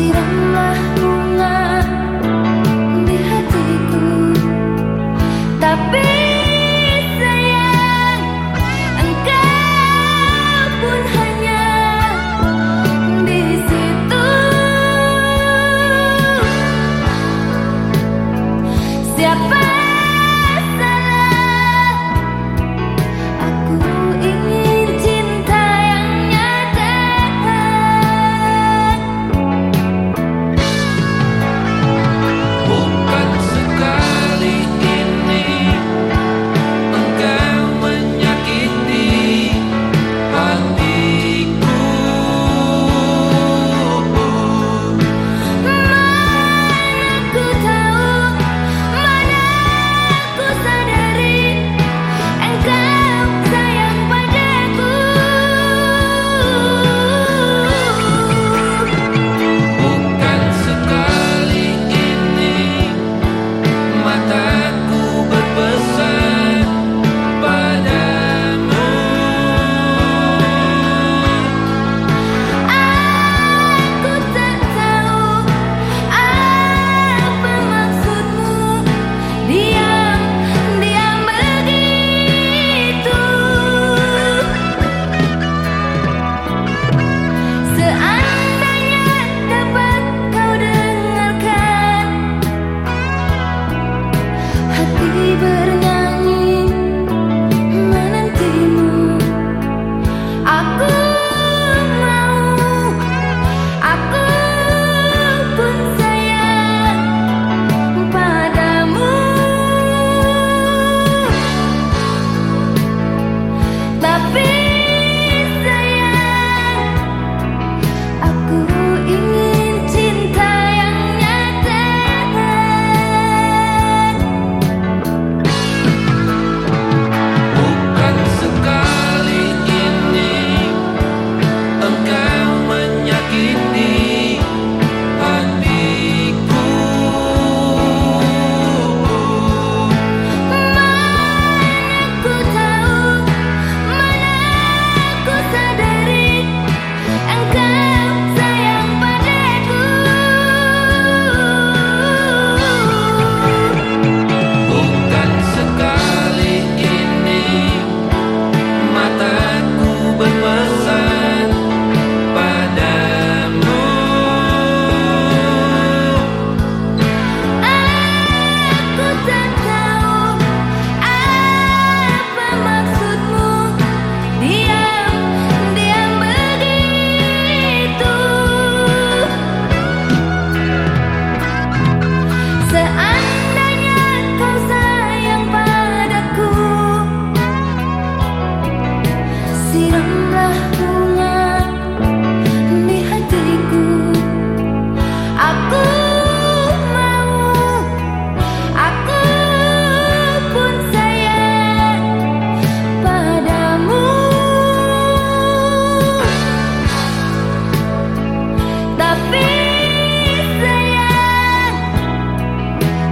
tirando.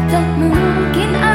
Tak mungkin